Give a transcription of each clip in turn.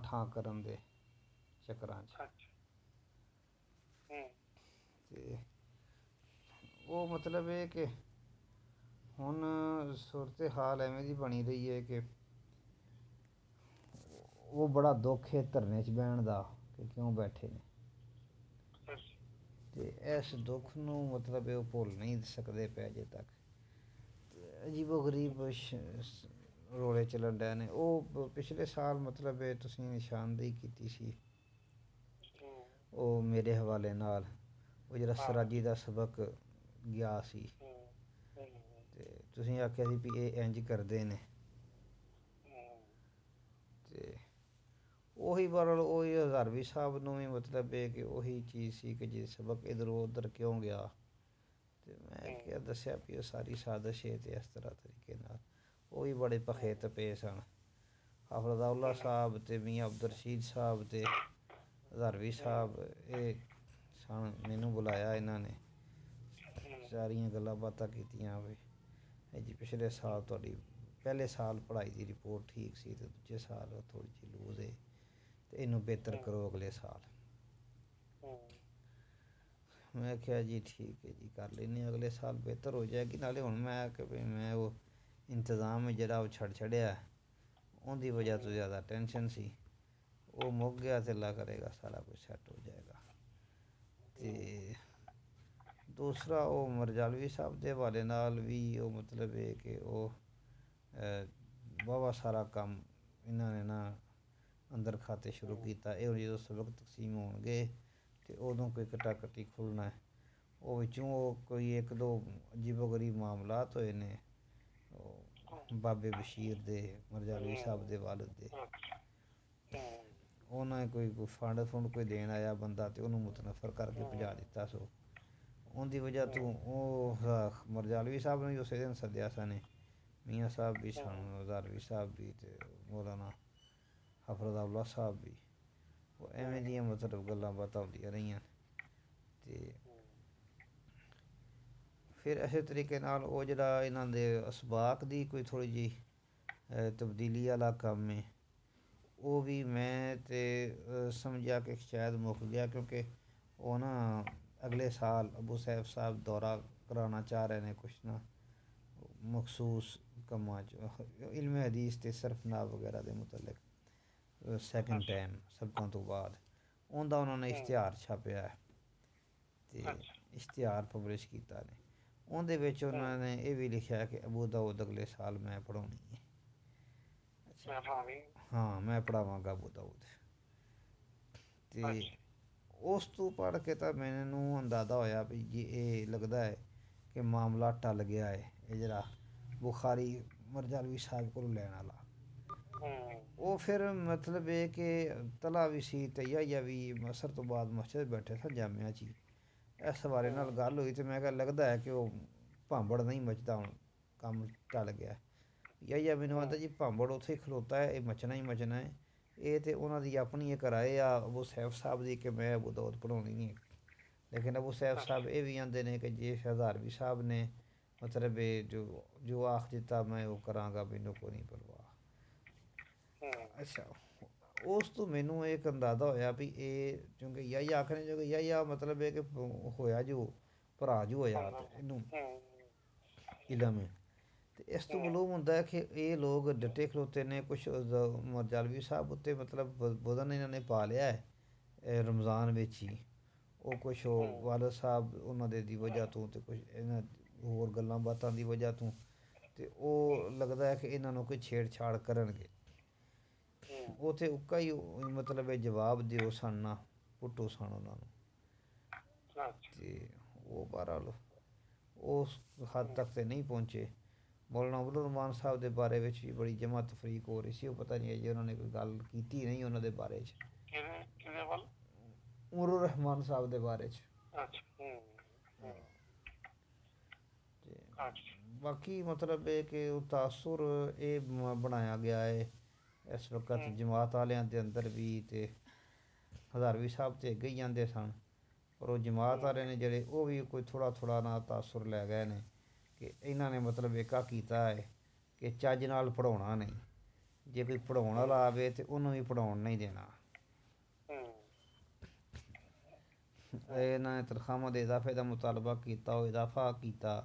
چکر حال ای بنی رہی وہ بڑا دکھ ہے کہ کیوں بیٹھے اس دکھ نظر مطلب بھول نہیں سکتے پہ اج تک عجیب غریب روڑے چلن ڈے وہ پچھلے سال مطلب نشاندی کیوالے سراجی کا سبق گیا اج کرتے ابھی ہزاروی صاحب نو مطلب ہے کہ اہم چیز سبق ادھر ادھر کیوں گیا میں کیا دسیادش ہے اس طرح طریقے وہ بھی بڑے پخیت پہ سن ہفر اولا صاحب تو میاں ابدر شید صاحب کے صاحب یہ سن مجھے بلایا یہاں نے ساری گلا پچھلے سال تاری پہلے سال پڑھائی کی رپورٹ ٹھیک سی تو دوے سال تھوڑی جی لوز ہے تو یہ بہتر کرو اگلے سال میں کیا جی ٹھیک ہے جی کر لیں اگلے سال بہتر ہو جائے گی نالے ہوں میں کہیں میں انتظام جہرا وہ چڑ چڑیا ان کی وجہ تو زیادہ ٹینشن سی وہ مک گیا تلا کرے گا سارا کچھ سیٹ ہو جائے گا دوسرا وہ مرجالوی صاحب حوالے بھی وہ مطلب ہے کہ وہ بہو سارا کام یہاں نے نہر کھاتے شروع کیا یہ سبق تقسیم ہو گئے تو ادو کوئی کٹا کٹی کھولنا وہ کوئی ایک دو معاملات ہوئے بابے بشیر درجالوی صاحب والد کوئی فنڈ فنڈ کوئی دین آیا بندہ تو انہوں متنفر کر کے پجا دن وجہ ترجالوی صاحب نے اسی دن سدیا سننے میاں صاحب بھی سانو ظالوی صاحب بھی وہاں حفرت اولا صاحب بھی ایویں دیا مطلب گلات بات ہوتی رہی پھر اسی طریقے وہ جڑا یہاں کے اسباق دی کوئی تھوڑی جی تبدیلی والا کام ہے وہ بھی میں سمجھا کہ شاید گیا کیونکہ وہ نا اگلے سال ابو صاحب صاحب دورہ کرانا چاہ رہے ہیں کچھ نہ مخصوص کام علم حدیث تے صرف نا وغیرہ دے متعلق سیکنڈ ٹائم سبقوں تو بعد انہوں نے انہوں نے اشتہار چھاپیا ہے اشتہار پبلش کیا اندر انہوں نے یہ بھی لکھا کہ ابو داؤد اگلے سال میں پڑھا ہاں میں پڑھاواں گا ابو داؤد پڑھ کے تو موادہ ہوا بھی یہ لگتا ہے کہ معاملہ ٹل گیا ہے یہ جا بخاری مرجالوی صاحب کو لین والا وہ پھر مطلب یہ کہ تلا بھی سی تھی بھی مسر تو بعد مسجد بیٹھے تھا جامع اس بارے گل ہوئی تو میں کہ لگتا ہے کہ وہ پانبڑ نہیں مچتا کام چل گیا یہ میری آتا جی بامبڑ اتوتا ہے یہ مچنا ہی مچنا ہے یہ تو انہوں کی اپنی ایک رائے آ ابو صاحب صاحب کی کہ میں اب دودھ پڑھا لیکن ابو صاحب صاحب یہ بھی آدھے نے کہ جی سرداروی صاحب نے مطلب یہ جو جو آخ دا میں وہ کروں گا موقع اچھا اس منوں ایک اندازہ ہوا بھی یہ کیونکہ اہیٰ آخر جو مطلب ہے کہ ہوا جو پرا جو ہوا میں اس کو ملوم ہوں کہ یہ لوگ ڈٹے کلوتے نے کچھ مر جال بھی صاحب اتنے مطلب بدن یہاں نے پا لیا ہے رمضان ویچ ہی والد صاحب انہوں کی وجہ تو ہو گل باتوں کی وجہ تو وہ لگتا ہے کہ انہوں نے کوئی چھیڑ چھاڑ کر گے مطلب نے گل کی بارے امرحمان باقی مطلب تاسر یہ بنایا گیا ہے اس وقت جماعت والوں کے اندر بھی تو ہزاروی صاحب ایک ہی جانے سن اور وہ جماعت والے نے جڑے وہ بھی کوئی تھوڑا تھوڑا نہ تاثر لے گئے کہ انہوں نے مطلب ایک ہے کہ چج نال پڑھا نہیں جب کوئی پڑھا تو انہوں بھی پڑھاؤ نہیں دینا نے تنخواہ اضافے کا مطالبہ کیا اضافہ کیا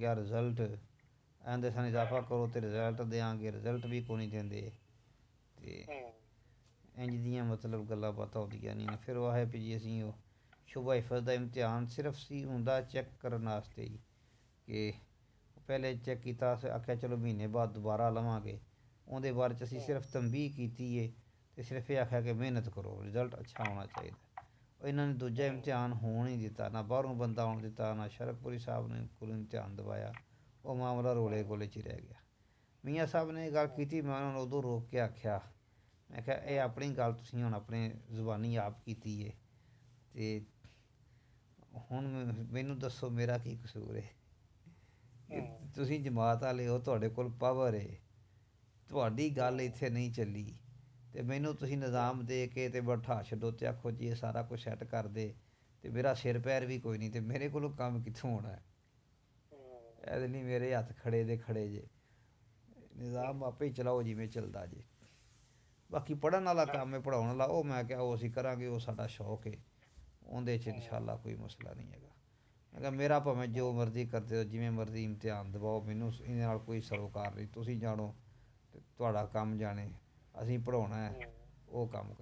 گیا رزلٹ سن اضافہ کرو تو رزلٹ دیا گے رزلٹ بھی کو نہیں دیں جی مطلب گلات بات ہوتی نہیں پھر وہ ہے پی جی اِسی شبہ عفت کا امتحان صرف سی ہوں چیک کرنے واسطے ہی کہ پہلے چیک کیا آخیا چلو مہینے بعد دوبارہ لوگے اندر بارچ ارف تمبی کی صرف یہ آخیا کہ محنت کرو رزلٹ اچھا ہونا چاہیے انہوں نے دوجا امتحان ہونے داہروں بندہ ہوا دا شردپوری صاحب نے کو امتحان دوایا وہ معام رویا میاں صاحب نے گو روک کے آخیا میں آیا یہ اپنی گل تو ہوں اپنے زبانی آپ کی ہوں مجھے دسو میرا کی کسور ہے تھی جماعت آ لو تو پاور ہے تھوڑی گل اتنے نہیں چلی تو میم تُن نظام دے کے تو بٹھا چڈو تو آخو جی سارا کچھ سیٹ کر دے تو میرا سر پیر بھی کوئی نہیں تو میرے کو کام کتوں آنا کہ نہیں میرے ہاتھ کھڑے دے کھڑے جی نہیں ماپے ہی چلاؤ جی چلتا جی باقی پڑھنے والا کام ہے پڑھاؤ لاؤ میں کہا وہ کر گے وہ سا شوق ہے اندر چیز ان شاء اللہ کوئی مسئلہ نہیں ہے میرا پویں جو مرضی کرتے ہو جی مرضی امتحان دباؤ میم کوئی سروکار نہیں تھی جانو تھا جے اِسیں پڑھا ہے وہ کام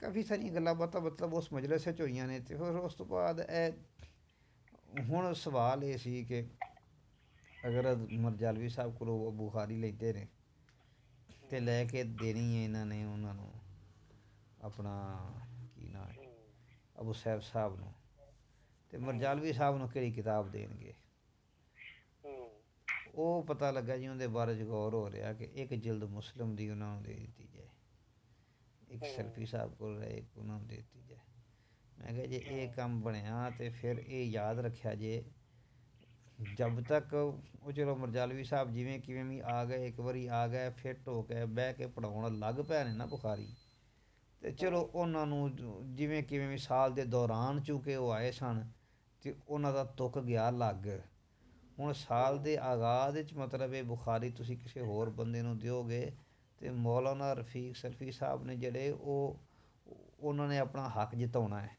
کرفی ساری گلاب مطلب اس مجلسر چاہیے نے اس بعد یہ ہوں سوال یہ سی کہ اگر مرجالوی صاحب کو ابو خاری لے تو لے کے دینی انہوں نے انہوں اپنا کی نبو صاحب صاحب نرجالوی صاحب کو کہی کتاب دے وہ پتا لگا جی ان کے بارے میں غور ہو رہا ہے کہ ایک جلد مسلم بھی انہوں نے دے دی جائے ایک سلفی صاحب کو ایک دے دی جائے میں کہا جی یہ کام بنیا تو پھر یہ یاد رکھا جی جب تک وہ چلو مرجالوی صاحب جی آ گئے ایک بار آ گئے پھر ٹوکے بہ کے پڑھاؤ الگ پہنے نا بخاری تو چلو انہوں جی سال دے دوران چوکے وہ آئے سن تو انہوں کا تک گیا الگ ہوں سال کے آغاز مطلب یہ بخاری تصویر کسی نو دیو گے تو مولانا رفیق سلفی صاحب نے جڑے وہاں نے اپنا حق جتنا ہے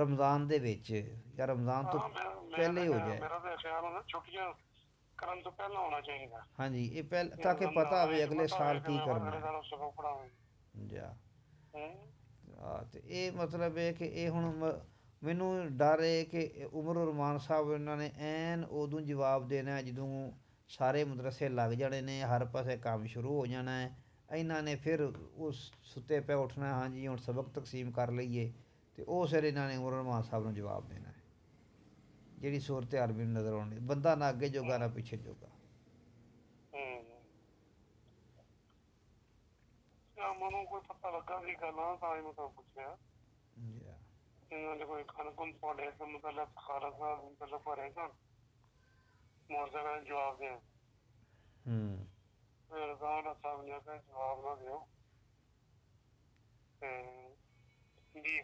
رمضان دمضان تو پہلے ہی ہو جائے گا ہاں جی یہ پہلے تاکہ پتا ہوگل سال کی کرنا یہ مطلب ہے کہ یہ ہوں میو ڈر ہے کہ امر راوت نے جب دینا جدو سارے مدرسے لگ جانے ہر پاس کام شروع ہو جانا ہے انہوں نے پھر ستے پہ اٹھنا ہاں جی ہاں سبق تقسیم کر لیے تو ਉਸ ਵੇਲੇ انہوں نے ਉਮਰ ਮਾਨ صاحب ਨੂੰ ਜਵਾਬ ਦੇਣਾ ਹੈ ਜਿਹੜੀ ਸੂਰਤ ਹਾਲ ਵੀ ਨਜ਼ਰ ਆਉਣੀ ਬੰਦਾ ਨਾ ਅੱਗੇ ਜੋਗਾ ਨਾ ਪਿੱਛੇ ਜੋਗਾ ਮੈਨੂੰ ਕੋਈ ਪਤਾ جی جی،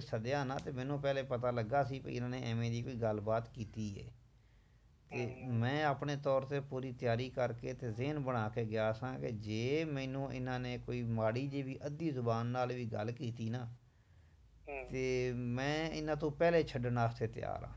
سدیا نہ گل بات کی میں اپنے طور سے پوری تیاری کر کے زہن بنا کے گیا سا کہ جی مینو انہیں کوئی ماڑی جی ادی زبان گل کی میں پہلے چڈن واسطے تیار ہاں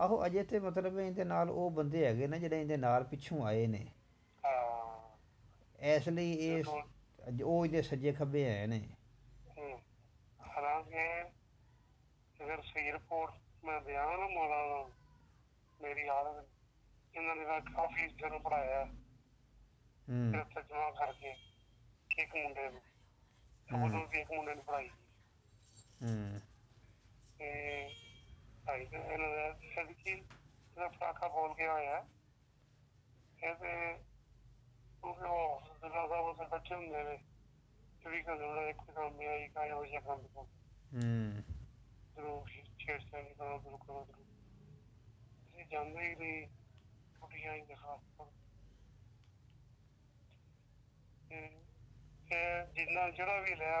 ਆਹੋ ਅਜੇ ਤੇ ਮਤਲਬ ਇਹਦੇ ਨਾਲ ਉਹ ਬੰਦੇ ਹੈਗੇ ਨੇ ਜਿਹੜੇ ਇਹਦੇ ਨਾਲ ਪਿੱਛੋਂ ਆਏ ਨੇ ਹਾਂ ਇਸ ਲਈ ਇਹ ਉਹ ਇਹਦੇ ਸੱਜੇ ਖੱਬੇ ਆਏ ਨੇ ਹਾਲਾਂਕਿ ਅਗਰ ਸਿਰਪੋਰਟ ਮੈਂ ਬਿਆਨ ਮੋੜਾਂ ਮੇਰੀ ਹਾਲਤ ਇਹਨਾਂ ਦੇ ਨਾਲ ਕਾਫੀ ਜਨ ਪੜਾਇਆ ਹੂੰ ਸੱਚ ਮਾ ਕਰਕੇ ਕਿ ਕੁੰਡੇ ਨੂੰ ਉਹ ਨੂੰ ਵੀ ਕੁੰਡੇ ਨੂੰ ਪੜਾਈ ਹੂੰ پٹاخلا نہیں جنا چڑا بھی لیا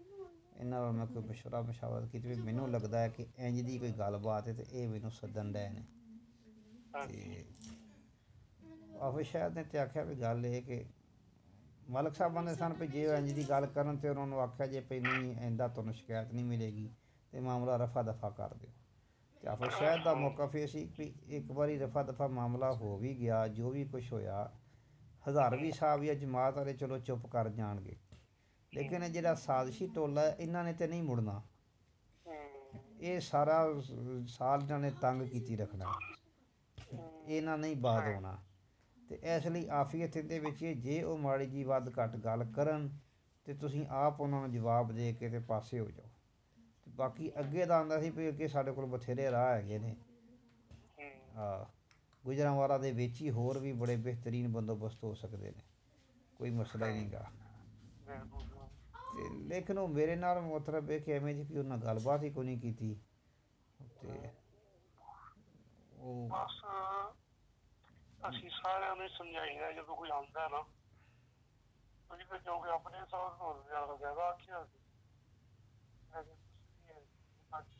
انہوں میں کوئی مشورہ مشاور کی تھی مجھے لگتا ہے کہ اج کی کوئی گل بات ہے تو یہ میری سدن ڈے آفر شہر نے تو آخیا بھی گل یہ کہ ملک صاحب نے سن بھی جی اج کی گل کر آخیا جی نہیں اِنہیں تعین شکایت نہیں ملے گی تو معاملہ رفا دفع کر دیں آفر شہد کا موقع فیسی ایک بار رفا دفا معاملہ ہو بھی گیا جو بھی کچھ ہوا ہزاروی سب یہ اجماعت چلو چپ کر جان گے لیکن جہاں سازشی ٹولا ہے انہوں نے تو نہیں مڑنا یہ سارا سال نے تنگ کی رکھنا یہاں نہیں بات ہونا اس لیے آفی اتنے جی وہ ماڑی جی ود گل کر آپ انہوں نے جواب دے کے تے پاسے ہو جاؤ باقی اگے تو آتا بتھیرے راہ ہے دے نے ہور بھی بڑے بہترین بندوبست ہو سکتے ہیں کوئی مسئلہ نہیں گا لیکن وہ میرے نال مطلب ہے کہ ਕਿ ਐਵੇਂ ਜੀ ਕਿ گل بات ہی کو نہیں کی تھی ਉਹ ਬਸ ਅਸੀਂ ਸਾਰਿਆਂ ਨੂੰ ਸਮਝਾਈਦਾ ਜਦੋਂ ਕੋਈ ਆਉਂਦਾ ਨਾ ਤੁਸੀਂ ਫਿਰ ਕਹੋਗੇ ਆਪਣੇ ਸਾਹ ਨੂੰ ਜ਼ਿਆਦਾ ਜ਼ਿਆਦਾ ਆਖਿਆ ਸੀ ਲੇਕਿਨ ਤੁਸੀਂ ਇਹ ਅੱਜ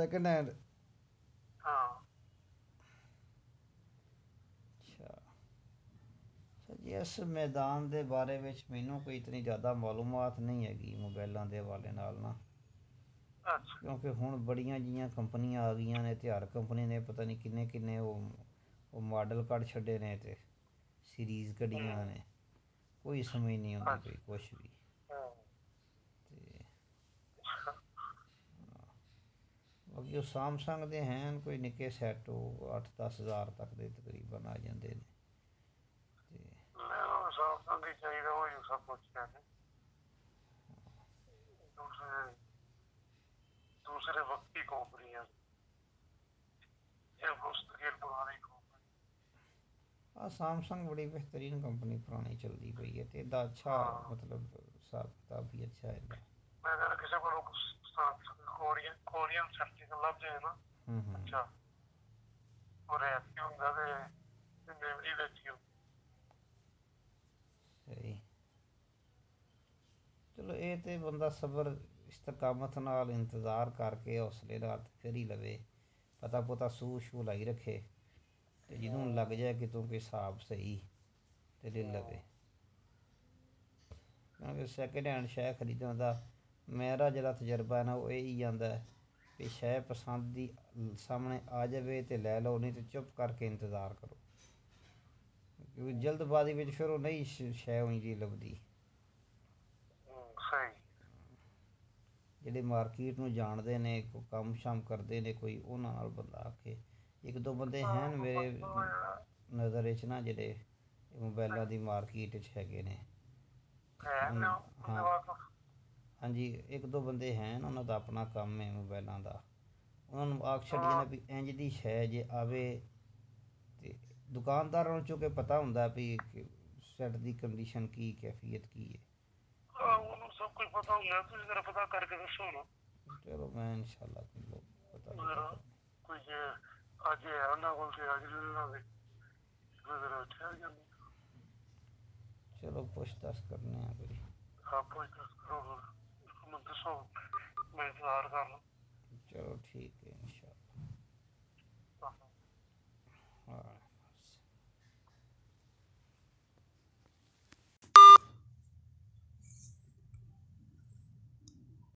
سیکنڈ ہینڈ اچھا جی اس میدان دے بارے وچ مینوں کوئی اتنی زیادہ معلومات نہیں ہے موبائلوں کے حوالے نال کیوںکہ ہوں بڑی جی کمپنیاں آ گئی نے تو ہر کمپنی نے پتا نہیں کن کن ماڈل کٹ چڈے نے سیریز کٹیا نے کوئی سمجھ نہیں آپ کو کچھ بھی ਉਹ ਜੋ ਸਾਮਸੰਗ ਦੇ ਹਨ ਕੋਈ ਨਿੱਕੇ ਸੈੱਟ ਉਹ 8-10000 ਤੱਕ ਦੇ ਤਕਰੀਬਨ ਆ ਜਾਂਦੇ ਨੇ ਤੇ ਸਾਮਸੰਗ ਦੀ ਚਾਹੀਦਾ ਹੋ ਜੂ ਸਭ ਕੁਝ ਚਾਹੀਦਾ ਦੂਸਰੇ ਵਕਤੀ ਕੰਪਨੀਆਂ ਇਹ ਉਸ ਤੇ ਪੁਰਾਣੀ ਕੰਪਨੀ ਆ ਸਾਮਸੰਗ ਬੜੀ ਬਿਹਤਰੀਨ ਕੰਪਨੀ ਪੁਰਾਣੀ ਚੱਲਦੀ ਪਈ ਹੈ ਤੇ ਇਹਦਾ ਅੱਛਾ ਮਤਲਬ ਸਾਫ ਤਾਂ ਵੀ ਅੱਛਾ ਹੈ ਮੈਂ ਕਿਸੇ ਕੋਲੋਂ ਕੁਝ ਸਾਫ پتا پتا سو لائی رکھ لگ جائے سیک خریدنے میرا جا تجربہ ہے نا وہ یہی آدھا کہ شا پسند سامنے آ جائے تو لے لو نہیں تو چپ کر کے انتظار کرو جلد بازی پھر شے لگتی جی مارکیٹ میں جانتے ہیں کم شام کرتے ہیں کوئی وہ نہ بند آ کے ایک دو بندے ہیں میرے نظر جبائلوں کی مارکیٹ ہے ہاں ਹਾਂ ਜੀ ਇੱਕ ਦੋ ਬੰਦੇ ਹਨ ਉਹਨਾਂ ਦਾ ਆਪਣਾ ਕੰਮ ਹੈ ਮੋਬਾਈਲਾਂ ਦਾ ਉਹਨਾਂ ਨੂੰ ਆਖ ਛੱਡੀ ਨਾ ਵੀ ਇੰਜ ਦੀ ਸ਼ੈ ਜੇ ਆਵੇ ਤੇ ਦੁਕਾਨਦਾਰਾਂ ਨੂੰ ਚੁੱਕੇ ਪਤਾ ਹੁੰਦਾ ਵੀ ਸੈੱਟ ਦੀ ਕੰਡੀਸ਼ਨ ਕੀ ਕੈਫੀਅਤ ਕੀ ਹੈ ਉਹਨੂੰ ਸਭ ਕੁਝ ਪਤਾ ਹੁੰਦਾ ਤੁਸੀਂ ਜਰਾ ਪਤਾ ਕਰਕੇ ਦੱਸੋ ਨਾ ਚਲੋ ਮੈਂ ਇਨਸ਼ਾਅੱਲਾ ਪਤਾ ਕੁਝ ਅੱਜ ਉਹਨਾਂ ਕੋਲ ਤੇ ਅੱਜ ਉਹਨਾਂ ਦੇ ਚਲੋ ਪੁੱਛ ਦੱਸ ਕਰਨੇ ਆ ਬਈ ਆਪੋ ਇਸ ਕਰੋ سو میں انتظار کر لو چلو ٹھیک ہے ہاں, ہاں۔